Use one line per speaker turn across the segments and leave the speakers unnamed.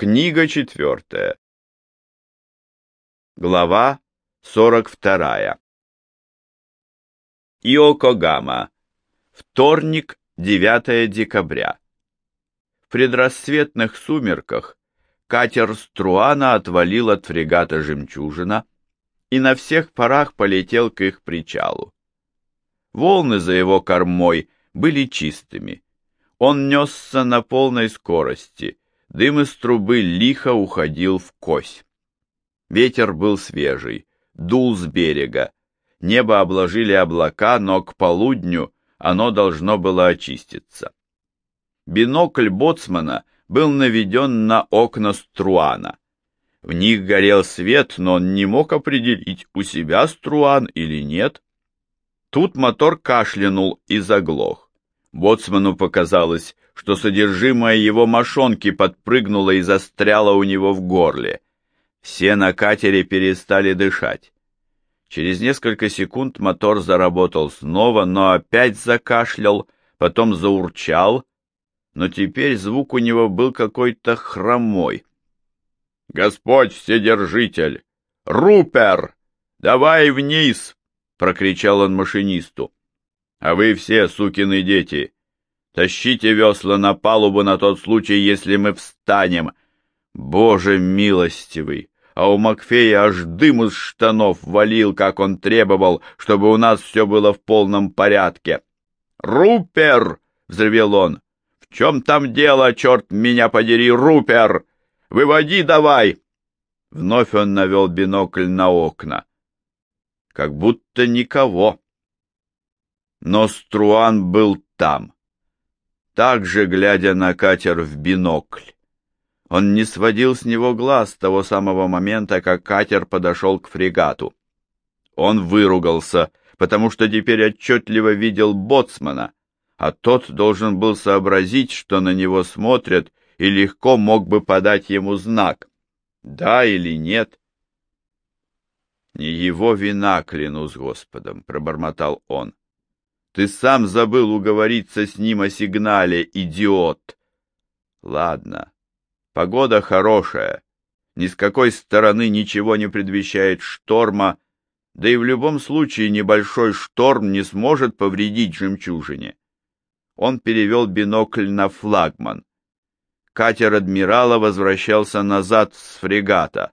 Книга четвертая. Глава сорок вторая. Иокогама. Вторник, 9 декабря. В предрассветных сумерках катер Струана отвалил от фрегата «Жемчужина» и на всех парах полетел к их причалу. Волны за его кормой были чистыми. Он несся на полной скорости, дым из трубы лихо уходил в кось. Ветер был свежий, дул с берега. Небо обложили облака, но к полудню оно должно было очиститься. Бинокль боцмана был наведен на окна Струана. В них горел свет, но он не мог определить, у себя Струан или нет. Тут мотор кашлянул и заглох. Боцману показалось, что содержимое его мошонки подпрыгнуло и застряло у него в горле. Все на катере перестали дышать. Через несколько секунд мотор заработал снова, но опять закашлял, потом заурчал, но теперь звук у него был какой-то хромой. «Господь Вседержитель! Рупер! Давай вниз!» — прокричал он машинисту. «А вы все, сукины дети, тащите весла на палубу на тот случай, если мы встанем. Боже милостивый! а у Макфея аж дым из штанов валил, как он требовал, чтобы у нас все было в полном порядке. «Рупер!» — взревел он. «В чем там дело, черт меня подери, Рупер? Выводи давай!» Вновь он навел бинокль на окна. Как будто никого. Но Струан был там, также глядя на катер в бинокль. Он не сводил с него глаз с того самого момента, как катер подошел к фрегату. Он выругался, потому что теперь отчетливо видел боцмана, а тот должен был сообразить, что на него смотрят, и легко мог бы подать ему знак. Да или нет? «Не его вина, клянусь Господом», — пробормотал он. «Ты сам забыл уговориться с ним о сигнале, идиот!» «Ладно, Погода хорошая, ни с какой стороны ничего не предвещает шторма, да и в любом случае небольшой шторм не сможет повредить жемчужине. Он перевел бинокль на флагман. Катер адмирала возвращался назад с фрегата.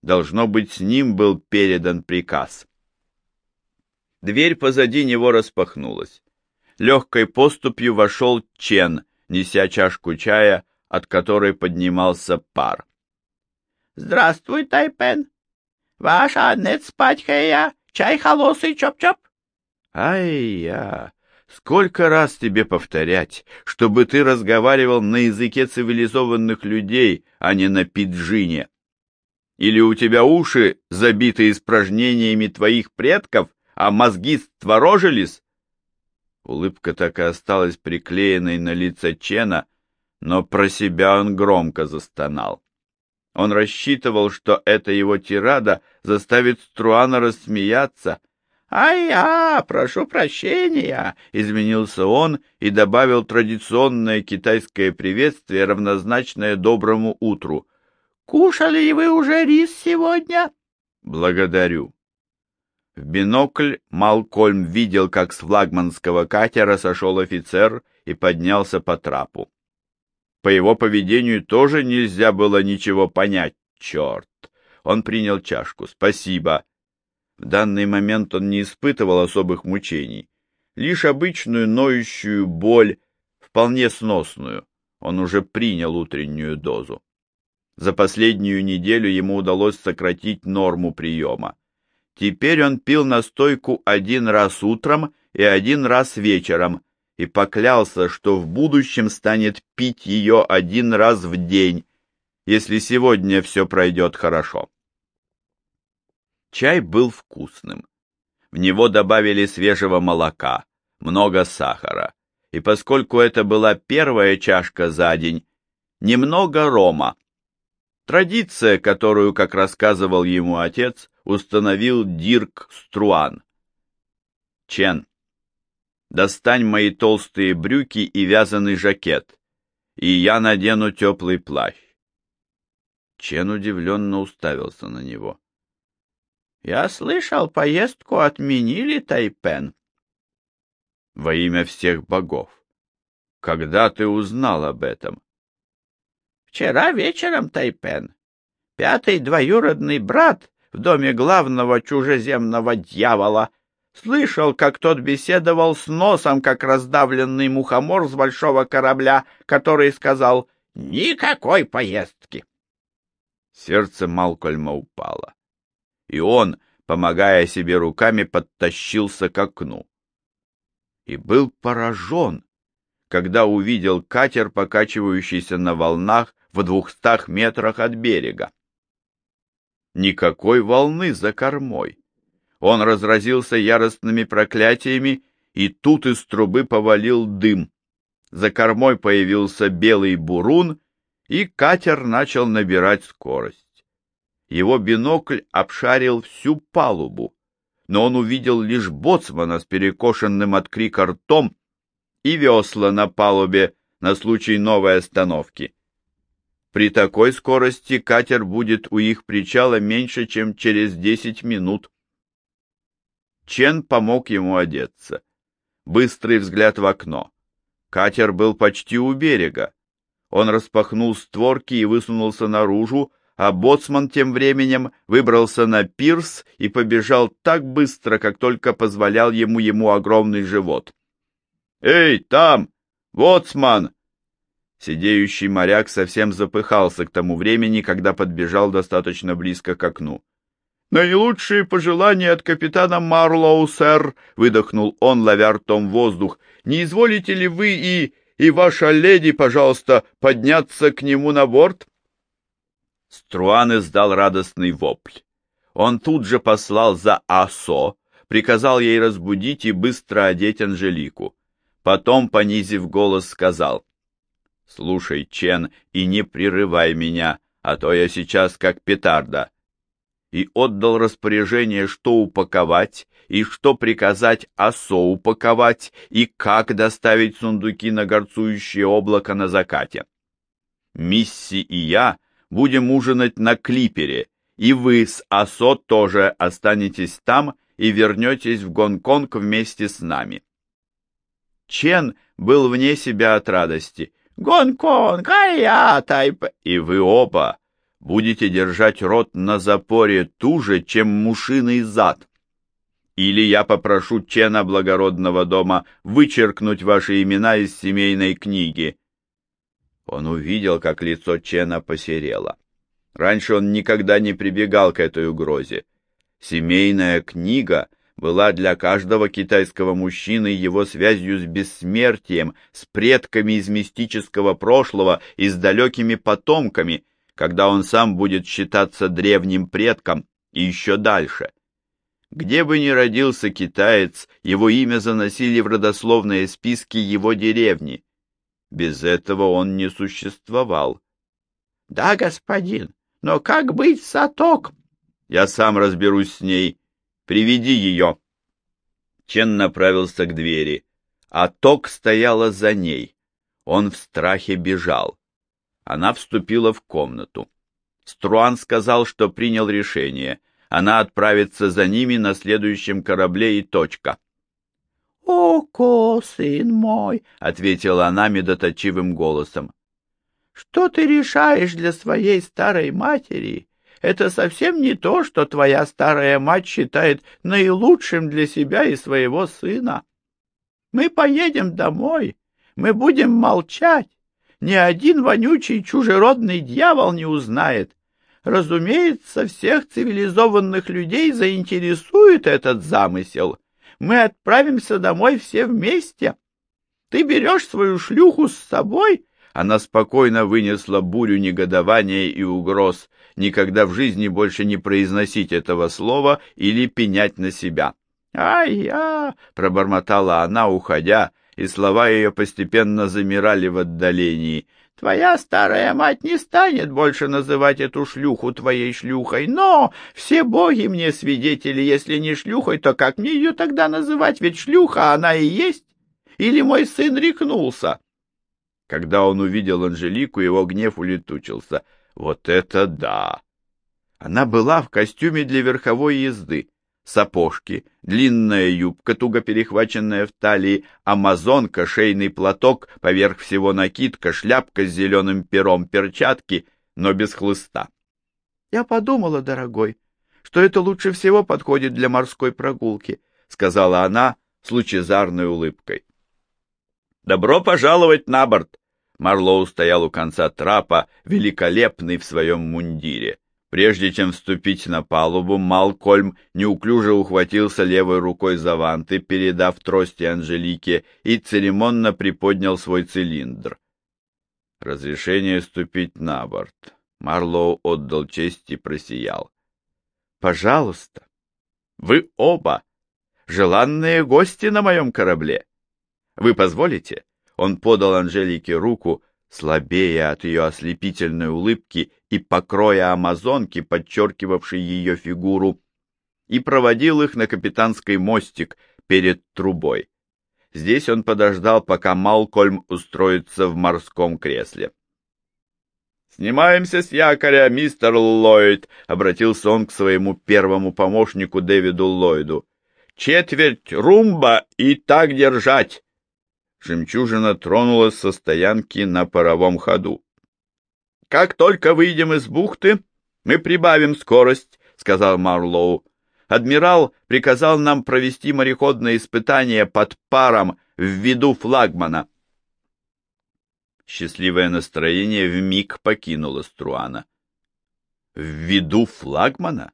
Должно быть, с ним был передан приказ. Дверь позади него распахнулась. Легкой поступью вошел Чен, неся чашку чая, от которой поднимался пар. «Здравствуй, Тайпен! Ваша Аннет спатьхая, чай холосый чоп-чоп!» «Ай-я! Сколько раз тебе повторять, чтобы ты разговаривал на языке цивилизованных людей, а не на пиджине? Или у тебя уши забиты испражнениями твоих предков, а мозги створожились?» Улыбка так и осталась приклеенной на лице Чена, но про себя он громко застонал. Он рассчитывал, что эта его тирада заставит Струана рассмеяться. «Ай-я, прошу прощения!» — изменился он и добавил традиционное китайское приветствие, равнозначное доброму утру. «Кушали ли вы уже рис сегодня?» «Благодарю». В бинокль Малкольм видел, как с флагманского катера сошел офицер и поднялся по трапу. По его поведению тоже нельзя было ничего понять. Черт! Он принял чашку. Спасибо. В данный момент он не испытывал особых мучений. Лишь обычную ноющую боль, вполне сносную. Он уже принял утреннюю дозу. За последнюю неделю ему удалось сократить норму приема. Теперь он пил настойку один раз утром и один раз вечером, и поклялся, что в будущем станет пить ее один раз в день, если сегодня все пройдет хорошо. Чай был вкусным. В него добавили свежего молока, много сахара, и поскольку это была первая чашка за день, немного рома. Традиция, которую, как рассказывал ему отец, установил Дирк Струан. Чен, достань мои толстые брюки и вязаный жакет, и я надену теплый плащ. Чен удивленно уставился на него.
— Я слышал, поездку отменили, Тайпен.
— Во имя всех богов. Когда ты узнал об этом?
— Вчера вечером, Тайпен. Пятый двоюродный брат в доме главного чужеземного дьявола слышал, как тот беседовал с носом, как раздавленный мухомор с большого корабля, который сказал «Никакой поездки».
Сердце Малкольма упало, и он, помогая себе руками, подтащился к окну. И был поражен, когда увидел катер, покачивающийся на волнах в двухстах метрах от берега. Никакой волны за кормой. Он разразился яростными проклятиями, и тут из трубы повалил дым. За кормой появился белый бурун, и катер начал набирать скорость. Его бинокль обшарил всю палубу, но он увидел лишь боцмана с перекошенным от крика ртом и весла на палубе на случай новой остановки. При такой скорости катер будет у их причала меньше, чем через десять минут. Чен помог ему одеться. Быстрый взгляд в окно. Катер был почти у берега. Он распахнул створки и высунулся наружу, а боцман тем временем выбрался на пирс и побежал так быстро, как только позволял ему ему огромный живот. «Эй, там! Боцман!» Сидеющий моряк совсем запыхался к тому времени, когда подбежал достаточно близко к окну. «Наилучшие пожелания от капитана Марлоу, сэр!» — выдохнул он, ловя ртом воздух. «Не изволите ли вы и и ваша леди, пожалуйста, подняться к нему на борт?» Струан издал радостный вопль. Он тут же послал за Асо, приказал ей разбудить и быстро одеть Анжелику. Потом, понизив голос, сказал, «Слушай, Чен, и не прерывай меня, а то я сейчас как петарда и отдал распоряжение, что упаковать, и что приказать осо упаковать, и как доставить сундуки на горцующее облако на закате. Мисси и я будем ужинать на клипере, и вы с осо тоже останетесь там и вернетесь в Гонконг вместе с нами. Чен был вне себя от радости. «Гонконг, а я тайп...» «И вы оба будете держать рот на запоре туже, чем мушиный зад. Или я попрошу Чена благородного дома вычеркнуть ваши имена из семейной книги. Он увидел, как лицо Чена посерело. Раньше он никогда не прибегал к этой угрозе. Семейная книга была для каждого китайского мужчины его связью с бессмертием, с предками из мистического прошлого и с далекими потомками, когда он сам будет считаться древним предком и еще дальше. Где бы ни родился китаец, его имя заносили в родословные списки его деревни. Без этого он не существовал. — Да, господин, но как быть с Аток? — Я сам разберусь с ней. Приведи ее. Чен направился к двери. Аток стояла за ней. Он в страхе бежал. Она вступила в комнату. Струан сказал, что принял решение. Она отправится за ними на следующем корабле и точка. — Око, сын мой, — ответила она медоточивым голосом. — Что ты решаешь для своей старой матери? Это совсем не то, что твоя старая мать считает наилучшим для себя и своего сына. Мы поедем домой, мы будем молчать, ни один вонючий чужеродный дьявол не узнает. Разумеется, всех цивилизованных людей заинтересует этот замысел. Мы отправимся домой все вместе. Ты берешь свою шлюху с собой?» Она спокойно вынесла бурю негодования и угроз, никогда в жизни больше не произносить этого слова или пенять на себя. «Ай-я!» — пробормотала она, уходя, и слова ее постепенно замирали в отдалении. «Твоя старая мать не станет больше называть эту шлюху твоей шлюхой, но все боги мне свидетели, если не шлюхой, то как мне ее тогда называть, ведь шлюха она и есть? Или мой сын рехнулся?» Когда он увидел Анжелику, его гнев улетучился. Вот это да! Она была в костюме для верховой езды. Сапожки, длинная юбка, туго перехваченная в талии, амазонка, шейный платок, поверх всего накидка, шляпка с зеленым пером, перчатки, но без хлыста.
Я подумала, дорогой, что это лучше всего подходит для морской прогулки, сказала она с лучезарной улыбкой.
Добро пожаловать на борт! Марлоу стоял у конца трапа, великолепный в своем мундире. Прежде чем вступить на палубу, Малкольм неуклюже ухватился левой рукой за ванты, передав трости Анжелике, и церемонно приподнял свой цилиндр. Разрешение ступить на борт. Марлоу отдал честь и просиял.
«Пожалуйста, вы оба желанные гости на моем корабле. Вы позволите?» Он подал Анжелике руку, слабея от ее ослепительной улыбки и покроя амазонки, подчеркивавшей ее фигуру, и проводил их на капитанский мостик перед трубой. Здесь он подождал, пока Малкольм устроится в морском кресле.
«Снимаемся с якоря, мистер Ллойд», — обратился он к своему первому помощнику Дэвиду Ллойду. «Четверть румба и так держать жемчужина тронулась со стоянки на паровом ходу. «Как только выйдем из бухты, мы прибавим скорость», — сказал Марлоу. «Адмирал приказал нам провести мореходное испытание под паром в виду флагмана». Счастливое настроение вмиг покинуло Струана. «В виду флагмана?»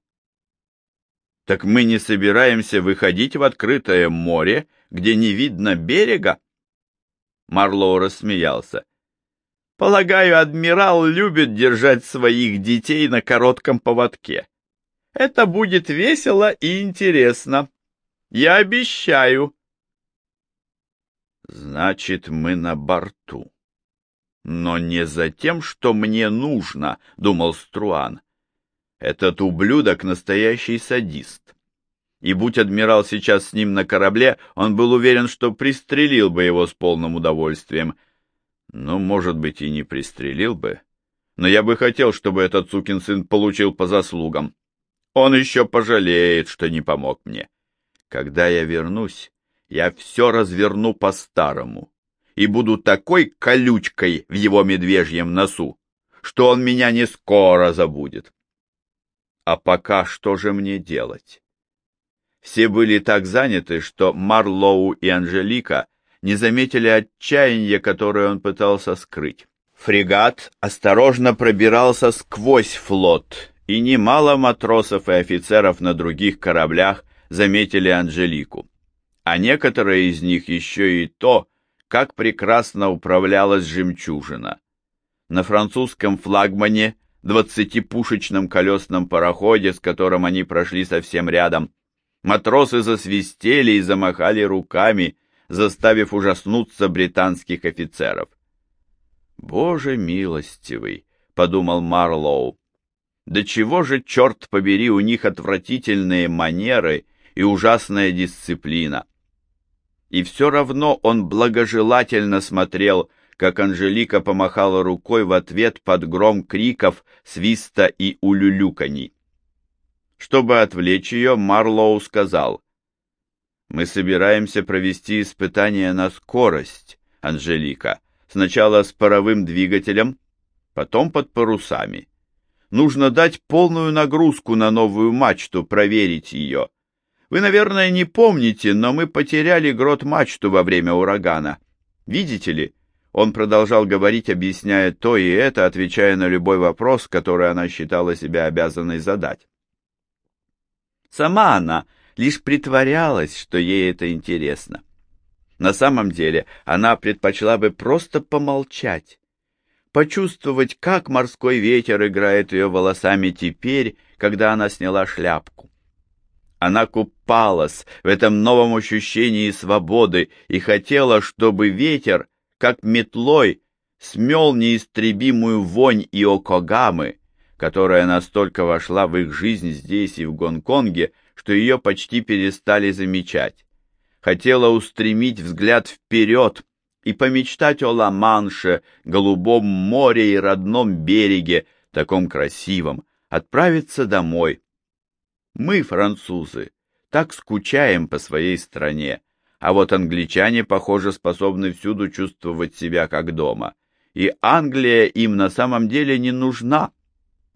«Так мы не собираемся выходить в открытое море, где не видно берега?» Марлоу рассмеялся. Полагаю, адмирал любит держать своих детей на коротком поводке. Это будет весело и интересно. Я обещаю. Значит, мы на борту. Но не за тем, что мне нужно, думал Струан. Этот ублюдок настоящий садист и будь адмирал сейчас с ним на корабле, он был уверен, что пристрелил бы его с полным удовольствием. Ну, может быть, и не пристрелил бы, но я бы хотел, чтобы этот сукин сын получил по заслугам. Он еще пожалеет, что не помог мне. Когда я вернусь, я все разверну по-старому и буду такой колючкой в его медвежьем носу, что он меня не скоро забудет. А пока что же мне делать? Все были так заняты, что Марлоу и Анжелика не заметили отчаяния, которое он пытался скрыть. Фрегат осторожно пробирался сквозь флот, и немало матросов и офицеров на других кораблях заметили Анжелику. А некоторые из них еще и то, как прекрасно управлялась жемчужина. На французском флагмане, двадцатипушечном колесном пароходе, с которым они прошли совсем рядом, Матросы засвистели и замахали руками, заставив ужаснуться британских офицеров. «Боже милостивый!» — подумал Марлоу. «Да чего же, черт побери, у них отвратительные манеры и ужасная дисциплина!» И все равно он благожелательно смотрел, как Анжелика помахала рукой в ответ под гром криков, свиста и улюлюканий. Чтобы отвлечь ее, Марлоу сказал, «Мы собираемся провести испытание на скорость, Анжелика, сначала с паровым двигателем, потом под парусами. Нужно дать полную нагрузку на новую мачту, проверить ее. Вы, наверное, не помните, но мы потеряли грот-мачту во время урагана. Видите ли?» Он продолжал говорить, объясняя то и это, отвечая на любой вопрос, который она считала себя обязанной задать. Сама она лишь притворялась, что ей это интересно. На самом деле она предпочла бы просто помолчать, почувствовать, как морской ветер играет ее волосами теперь, когда она сняла шляпку. Она купалась в этом новом ощущении свободы и хотела, чтобы ветер, как метлой, смел неистребимую вонь Иокогамы, которая настолько вошла в их жизнь здесь и в Гонконге, что ее почти перестали замечать. Хотела устремить взгляд вперед и помечтать о Ла-Манше, голубом море и родном береге, таком красивом, отправиться домой. Мы, французы, так скучаем по своей стране, а вот англичане, похоже, способны всюду чувствовать себя как дома. И Англия им на самом деле не нужна,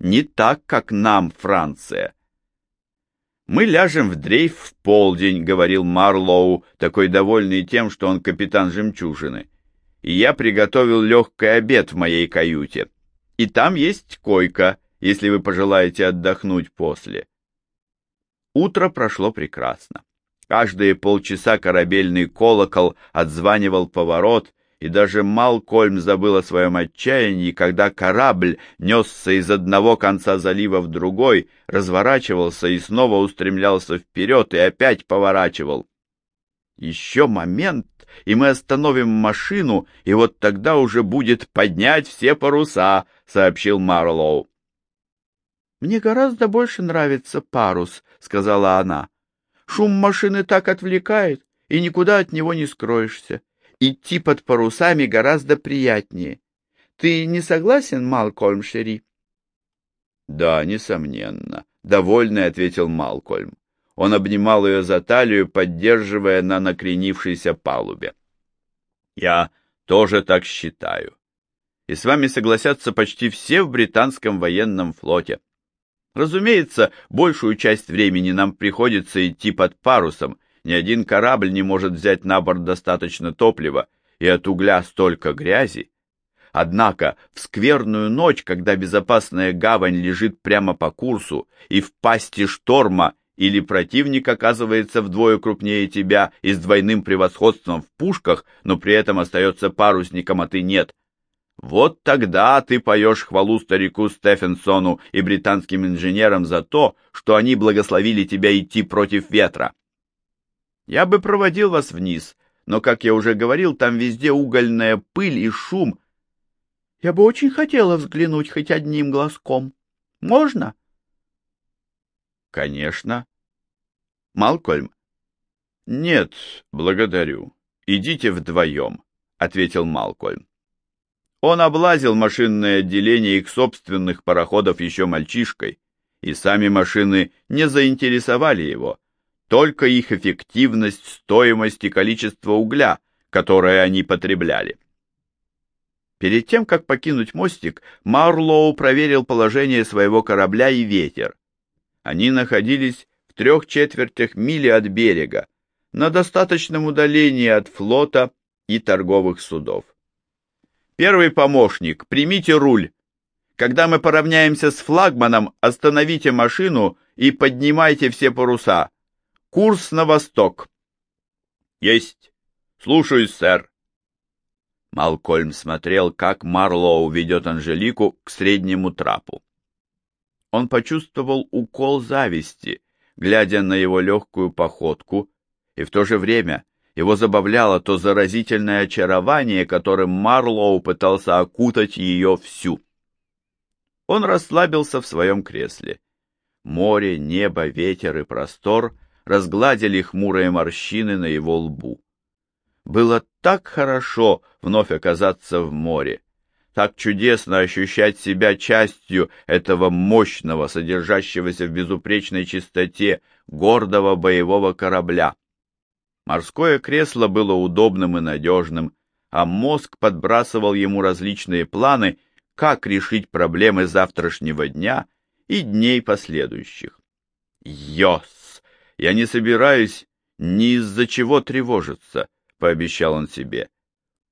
не так, как нам Франция. «Мы ляжем в дрейф в полдень», — говорил Марлоу, такой довольный тем, что он капитан «Жемчужины». «И я приготовил легкий обед в моей каюте. И там есть койка, если вы пожелаете отдохнуть после». Утро прошло прекрасно. Каждые полчаса корабельный колокол отзванивал поворот, и даже Малкольм забыл о своем отчаянии, когда корабль несся из одного конца залива в другой, разворачивался и снова устремлялся вперед и опять поворачивал. Еще момент, и мы остановим машину, и вот тогда уже будет поднять все паруса, — сообщил Марлоу. «Мне гораздо больше нравится парус», — сказала она. «Шум машины так отвлекает, и никуда от него не скроешься идти под парусами гораздо приятнее. Ты не согласен, Малкольм Шери? — Да, несомненно, — довольный ответил Малкольм. Он обнимал ее за талию, поддерживая на накренившейся палубе. — Я тоже так считаю. И с вами согласятся почти все в британском военном флоте. Разумеется, большую часть времени нам приходится идти под парусом, ни один корабль не может взять на борт достаточно топлива, и от угля столько грязи. Однако в скверную ночь, когда безопасная гавань лежит прямо по курсу, и в пасти шторма или противник оказывается вдвое крупнее тебя и с двойным превосходством в пушках, но при этом остается парусником, а ты нет, вот тогда ты поешь хвалу старику Стефенсону и британским инженерам за то, что они благословили тебя идти против ветра. Я бы проводил вас вниз, но, как я уже говорил, там везде угольная пыль и шум. Я бы очень хотела взглянуть хоть одним глазком. Можно? Конечно. Малкольм? Нет, благодарю. Идите вдвоем, ответил Малкольм. Он облазил машинное отделение их собственных пароходов еще мальчишкой, и сами машины не заинтересовали его только их эффективность, стоимость и количество угля, которое они потребляли. Перед тем, как покинуть мостик, Марлоу проверил положение своего корабля и ветер. Они находились в трех четвертях мили от берега, на достаточном удалении от флота и торговых судов. Первый помощник, примите руль. Когда мы поравняемся с флагманом, остановите машину и поднимайте все паруса. Курс на восток. Есть. Слушаюсь, сэр. Малкольм смотрел, как Марлоу ведет Анжелику к среднему трапу. Он почувствовал укол зависти, глядя на его легкую походку, и в то же время его забавляло то заразительное очарование, которым Марлоу пытался окутать ее всю. Он расслабился в своем кресле. Море, небо, ветер и простор разгладили хмурые морщины на его лбу. Было так хорошо вновь оказаться в море, так чудесно ощущать себя частью этого мощного, содержащегося в безупречной чистоте, гордого боевого корабля. Морское кресло было удобным и надежным, а мозг подбрасывал ему различные планы, как решить проблемы завтрашнего дня и дней последующих. Йос! Я не собираюсь ни из-за чего тревожиться, — пообещал он себе.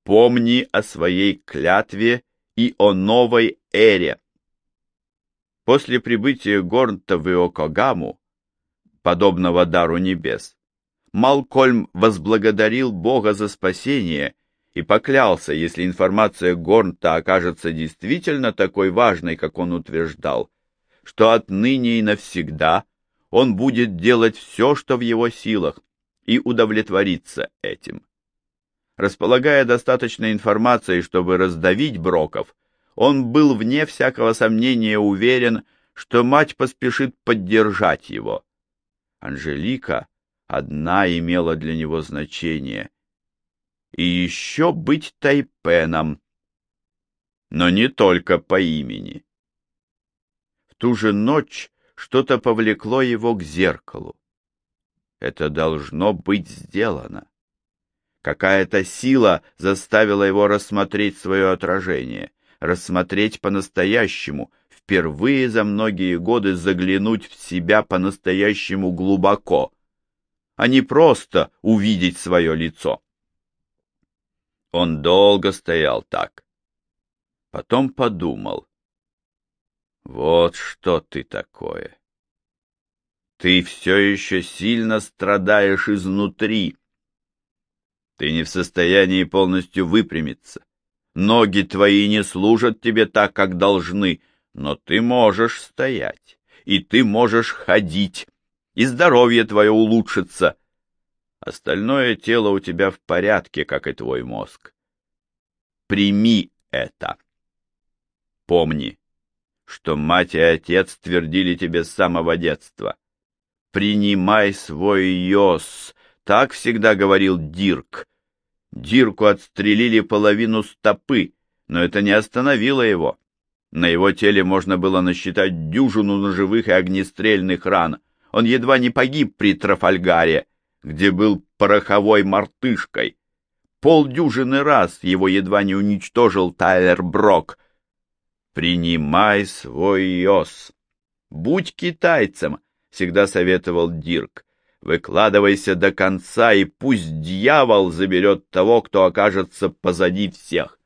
Помни о своей клятве и о новой эре. После прибытия Горнта в Иокогаму, подобного дару небес, Малкольм возблагодарил Бога за спасение и поклялся, если информация Горнта окажется действительно такой важной, как он утверждал, что отныне и навсегда он будет делать все, что в его силах, и удовлетвориться этим. Располагая достаточной информацией, чтобы раздавить Броков, он был вне всякого сомнения уверен, что мать поспешит поддержать его. Анжелика одна имела для него значение. И еще быть Тайпеном. Но не только по имени. ту же ночь что-то повлекло его к зеркалу. Это должно быть сделано. Какая-то сила заставила его рассмотреть свое отражение, рассмотреть по-настоящему, впервые за многие годы заглянуть в себя по-настоящему глубоко, а не просто увидеть свое лицо. Он долго стоял так. Потом подумал. Вот что ты такое. Ты все еще сильно страдаешь изнутри. Ты не в состоянии полностью выпрямиться. Ноги твои не служат тебе так, как должны, но ты можешь стоять, и ты можешь ходить, и здоровье твое улучшится. Остальное тело у тебя в порядке, как и твой мозг. Прими это. Помни, что мать и отец твердили тебе с самого детства. «Принимай свой йос», — так всегда говорил Дирк. Дирку отстрелили половину стопы, но это не остановило его. На его теле можно было насчитать дюжину ножевых и огнестрельных ран. Он едва не погиб при Трафальгаре, где был пороховой мартышкой. Полдюжины раз его едва не уничтожил Тайлер Брок. «Принимай свой йос! Будь китайцем!» — всегда советовал Дирк. «Выкладывайся до конца, и пусть дьявол заберет того, кто окажется позади всех!»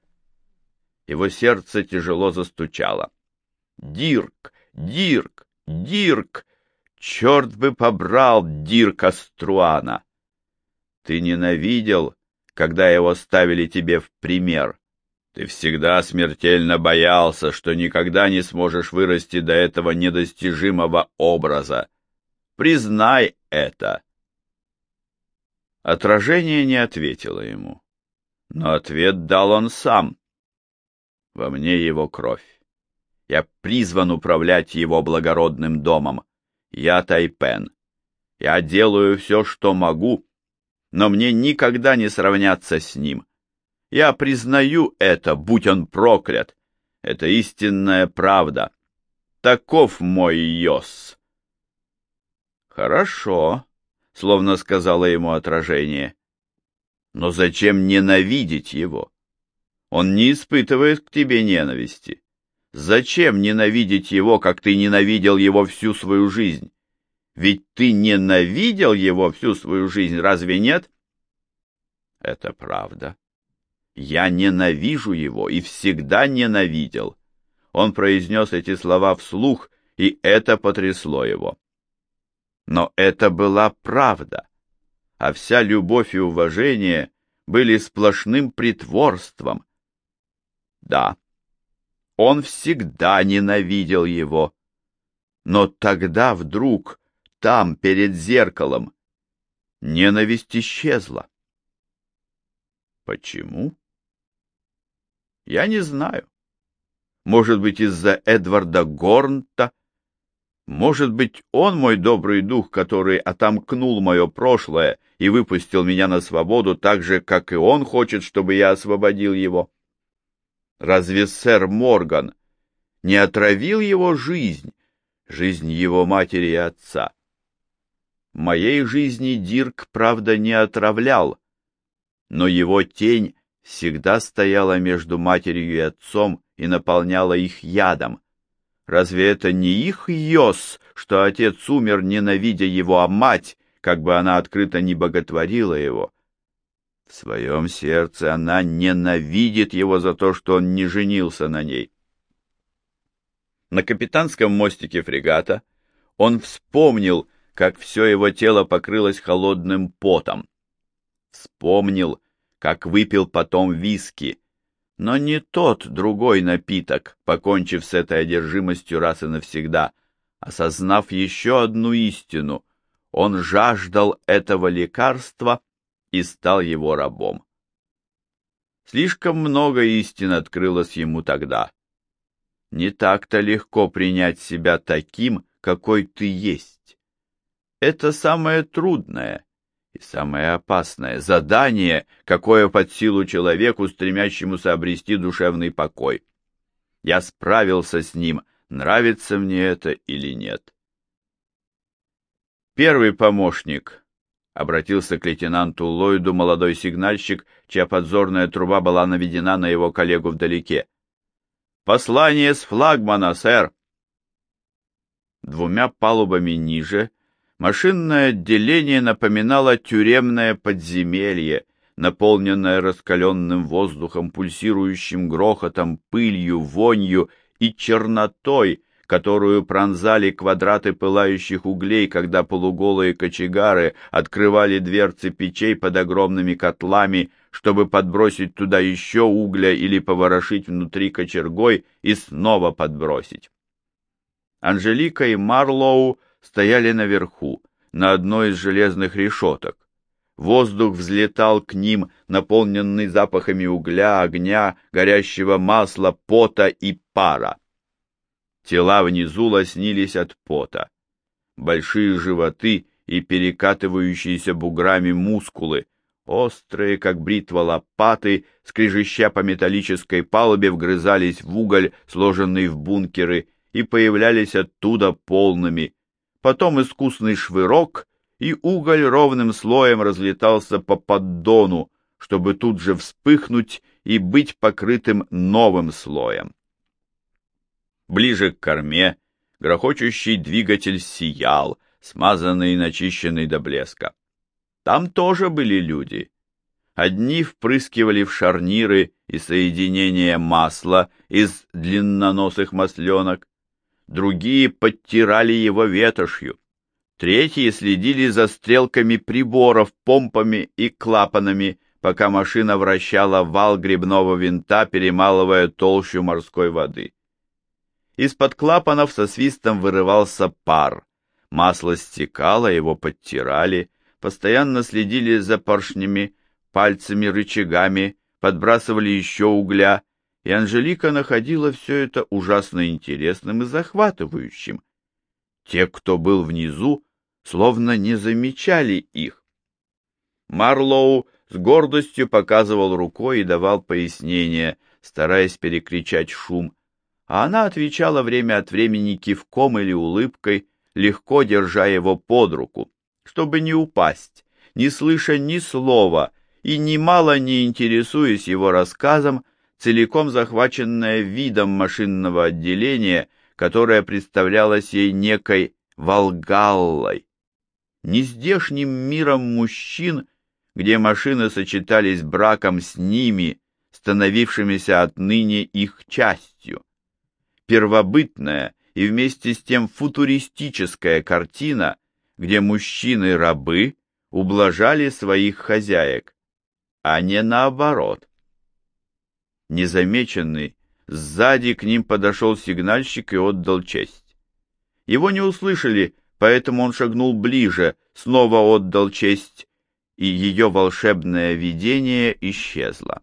Его сердце тяжело застучало. «Дирк! Дирк! Дирк! Черт бы побрал Дирка Струана! Ты ненавидел, когда его ставили тебе в пример. Ты всегда смертельно боялся, что никогда не сможешь вырасти до этого недостижимого образа. Признай это. Отражение не ответило ему, но ответ дал он сам. Во мне его кровь. Я призван управлять его благородным домом. Я Тайпен. Я делаю все, что могу, но мне никогда не сравняться с ним. Я признаю это, будь он проклят. Это истинная правда. Таков мой Йос. Хорошо, словно сказала ему отражение. Но зачем ненавидеть его? Он не испытывает к тебе ненависти. Зачем ненавидеть его, как ты ненавидел его всю свою жизнь? Ведь ты ненавидел его всю свою жизнь, разве нет? Это правда. Я ненавижу его и всегда ненавидел. Он произнес эти слова вслух, и это потрясло его. Но это была правда, а вся любовь и уважение были сплошным притворством. Да, он всегда ненавидел его. Но тогда вдруг там, перед зеркалом. Ненависть исчезла. Почему? Я не знаю. Может быть, из-за Эдварда Горнта? Может быть, он мой добрый дух, который отомкнул мое прошлое и выпустил меня на свободу так же, как и он хочет, чтобы я освободил его? Разве сэр Морган не отравил его жизнь, жизнь его матери и отца? Моей жизни Дирк, правда, не отравлял, но его тень всегда стояла между матерью и отцом и наполняла их ядом. Разве это не их йос, что отец умер, ненавидя его, а мать, как бы она открыто не боготворила его? В своем сердце она ненавидит его за то, что он не женился на ней. На капитанском мостике фрегата он вспомнил, как все его тело покрылось холодным потом. Вспомнил, как выпил потом виски, но не тот другой напиток, покончив с этой одержимостью раз и навсегда, осознав еще одну истину, он жаждал этого лекарства и стал его рабом. Слишком много истин открылось ему тогда. Не так-то легко принять себя таким, какой ты есть. Это самое трудное и самое опасное задание, какое под силу человеку, стремящемуся обрести душевный покой. Я справился с ним, нравится мне это или нет. Первый помощник, — обратился к лейтенанту Ллойду молодой сигнальщик, чья подзорная труба была наведена на его коллегу вдалеке. «Послание с флагмана, сэр!» Двумя палубами ниже машинное отделение напоминало тюремное подземелье, наполненное раскаленным воздухом, пульсирующим грохотом, пылью, вонью и чернотой, которую пронзали квадраты пылающих углей, когда полуголые кочегары открывали дверцы печей под огромными котлами, чтобы подбросить туда еще угля или поворошить внутри кочергой и снова подбросить. Анжелика и Марлоу стояли наверху, на одной из железных решеток. Воздух взлетал к ним, наполненный запахами угля, огня, горящего масла, пота и пара. Тела внизу лоснились от пота. Большие животы и перекатывающиеся буграми мускулы, острые, как бритва лопаты, скрежеща по металлической палубе, вгрызались в уголь, сложенный в бункеры, и появлялись оттуда полными. Потом искусный швырок, и уголь ровным слоем разлетался по поддону, чтобы тут же вспыхнуть и быть покрытым новым слоем. Ближе к корме грохочущий двигатель сиял, смазанный и начищенный до блеска. Там тоже были люди. Одни впрыскивали в шарниры и соединения масла из длинноносых масленок, другие подтирали его ветошью, третьи следили за стрелками приборов, помпами и клапанами, пока машина вращала вал грибного винта, перемалывая толщу морской воды. Из-под клапанов со свистом вырывался пар. Масло стекало, его подтирали, постоянно следили за поршнями, пальцами, рычагами, подбрасывали еще угля, и Анжелика находила все это ужасно интересным и захватывающим. Те, кто был внизу, словно не замечали их. Марлоу с гордостью показывал рукой и давал пояснения, стараясь перекричать шум, а она отвечала время от времени кивком или улыбкой, легко держа его под руку, чтобы не упасть, не слыша ни слова и немало не интересуясь его рассказом, целиком захваченная видом машинного отделения, которое представлялось ей некой Волгаллой, нездешним миром мужчин, где машины сочетались браком с ними, становившимися отныне их частью первобытная и вместе с тем футуристическая картина, где мужчины-рабы ублажали своих хозяек, а не наоборот. Незамеченный, сзади к ним подошел сигнальщик и отдал честь. Его не услышали, поэтому он шагнул ближе, снова отдал честь, и ее волшебное видение исчезло.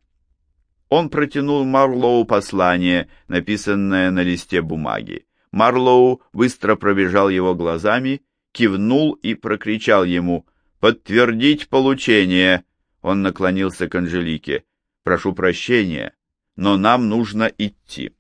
Он протянул Марлоу послание, написанное на листе бумаги. Марлоу быстро пробежал его глазами, кивнул и прокричал ему «Подтвердить получение!» Он наклонился к Анжелике. «Прошу прощения, но нам нужно идти».